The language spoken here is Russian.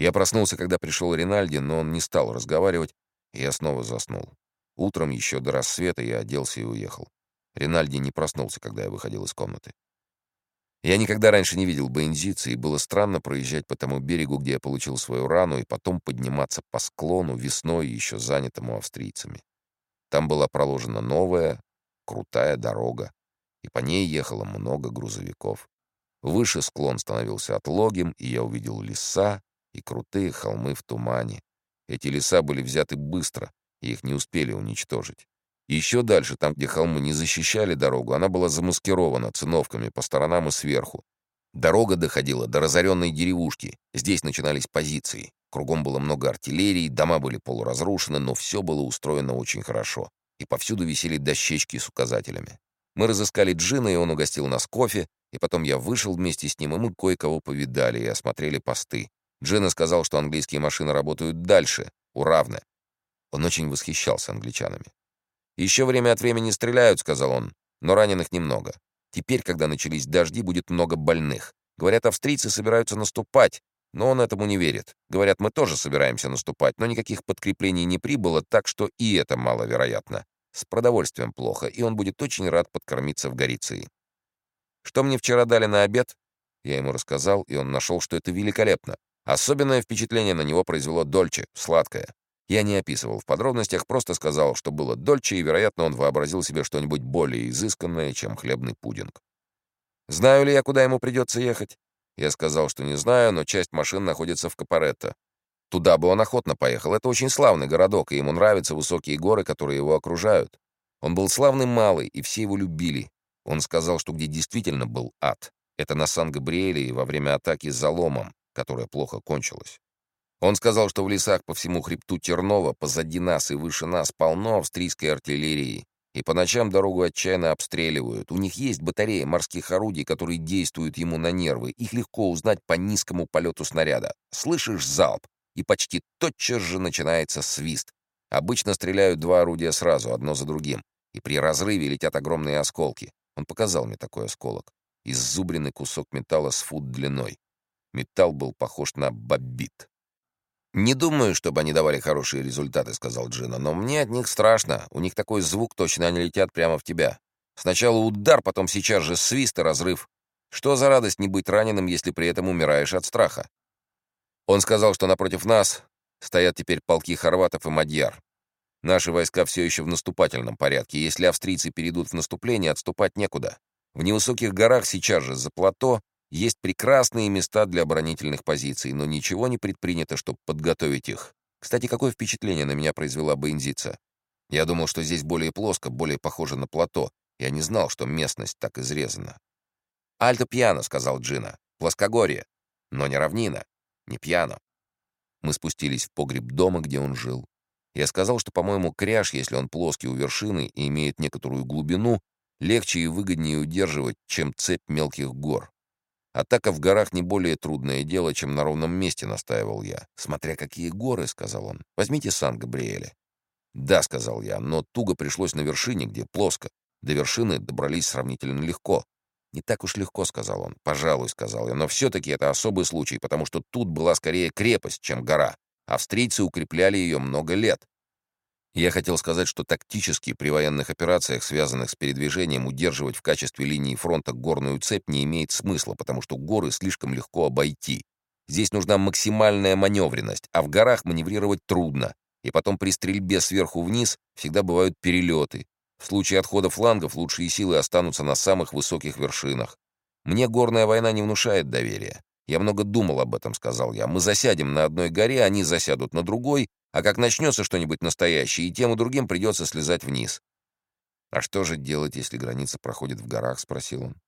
Я проснулся, когда пришел Ринальди, но он не стал разговаривать, и я снова заснул. Утром еще до рассвета я оделся и уехал. Ринальди не проснулся, когда я выходил из комнаты. Я никогда раньше не видел бензицы, и было странно проезжать по тому берегу, где я получил свою рану, и потом подниматься по склону весной, еще занятому австрийцами. Там была проложена новая, крутая дорога, и по ней ехало много грузовиков. Выше склон становился отлогим, и я увидел леса и крутые холмы в тумане. Эти леса были взяты быстро, и их не успели уничтожить. Еще дальше, там, где холмы не защищали дорогу, она была замаскирована циновками по сторонам и сверху. Дорога доходила до разоренной деревушки. Здесь начинались позиции. Кругом было много артиллерии, дома были полуразрушены, но все было устроено очень хорошо. И повсюду висели дощечки с указателями. Мы разыскали Джина, и он угостил нас кофе, и потом я вышел вместе с ним, и мы кое-кого повидали и осмотрели посты. Джина сказал, что английские машины работают дальше, у Равне. Он очень восхищался англичанами. «Еще время от времени стреляют», — сказал он, — «но раненых немного. Теперь, когда начались дожди, будет много больных. Говорят, австрийцы собираются наступать, но он этому не верит. Говорят, мы тоже собираемся наступать, но никаких подкреплений не прибыло, так что и это маловероятно. С продовольствием плохо, и он будет очень рад подкормиться в Гориции. Что мне вчера дали на обед? Я ему рассказал, и он нашел, что это великолепно. Особенное впечатление на него произвело дольче, сладкое. Я не описывал в подробностях, просто сказал, что было дольче, и, вероятно, он вообразил себе что-нибудь более изысканное, чем хлебный пудинг. Знаю ли я, куда ему придется ехать? Я сказал, что не знаю, но часть машин находится в Капаретто. Туда бы он охотно поехал. Это очень славный городок, и ему нравятся высокие горы, которые его окружают. Он был славный малый, и все его любили. Он сказал, что где действительно был ад, это на Сан-Габриэле во время атаки за ломом, которая плохо кончилась. Он сказал, что в лесах по всему хребту Тернова, позади нас и выше нас, полно австрийской артиллерии, и по ночам дорогу отчаянно обстреливают. У них есть батареи морских орудий, которые действуют ему на нервы. Их легко узнать по низкому полету снаряда. Слышишь залп, и почти тотчас же начинается свист. Обычно стреляют два орудия сразу, одно за другим, и при разрыве летят огромные осколки. Он показал мне такой осколок. Иззубренный кусок металла с фут длиной. Металл был похож на боббит. «Не думаю, чтобы они давали хорошие результаты», — сказал Джина, «но мне от них страшно. У них такой звук, точно они летят прямо в тебя. Сначала удар, потом сейчас же свист и разрыв. Что за радость не быть раненым, если при этом умираешь от страха?» Он сказал, что напротив нас стоят теперь полки хорватов и мадьяр. Наши войска все еще в наступательном порядке. Если австрийцы перейдут в наступление, отступать некуда. В невысоких горах сейчас же за плато есть прекрасные места для оборонительных позиций, но ничего не предпринято, чтобы подготовить их. Кстати, какое впечатление на меня произвела Бензица? Я думал, что здесь более плоско, более похоже на плато. Я не знал, что местность так изрезана. «Альто пьяно», — сказал Джина. «Плоскогорье. Но не равнина. Не пьяно». Мы спустились в погреб дома, где он жил. Я сказал, что, по-моему, кряж, если он плоский у вершины и имеет некоторую глубину, легче и выгоднее удерживать, чем цепь мелких гор. Атака в горах не более трудное дело, чем на ровном месте, настаивал я. Смотря какие горы, сказал он. Возьмите Сан-Габриэле. Да, сказал я, но туго пришлось на вершине, где плоско. До вершины добрались сравнительно легко. «Не так уж легко», — сказал он. «Пожалуй», — сказал я, — «но все-таки это особый случай, потому что тут была скорее крепость, чем гора. Австрийцы укрепляли ее много лет. Я хотел сказать, что тактически при военных операциях, связанных с передвижением, удерживать в качестве линии фронта горную цепь не имеет смысла, потому что горы слишком легко обойти. Здесь нужна максимальная маневренность, а в горах маневрировать трудно. И потом при стрельбе сверху вниз всегда бывают перелеты. В случае отхода флангов лучшие силы останутся на самых высоких вершинах. Мне горная война не внушает доверия. Я много думал об этом, сказал я. Мы засядем на одной горе, они засядут на другой, а как начнется что-нибудь настоящее, и тем и другим придется слезать вниз. «А что же делать, если граница проходит в горах?» — спросил он.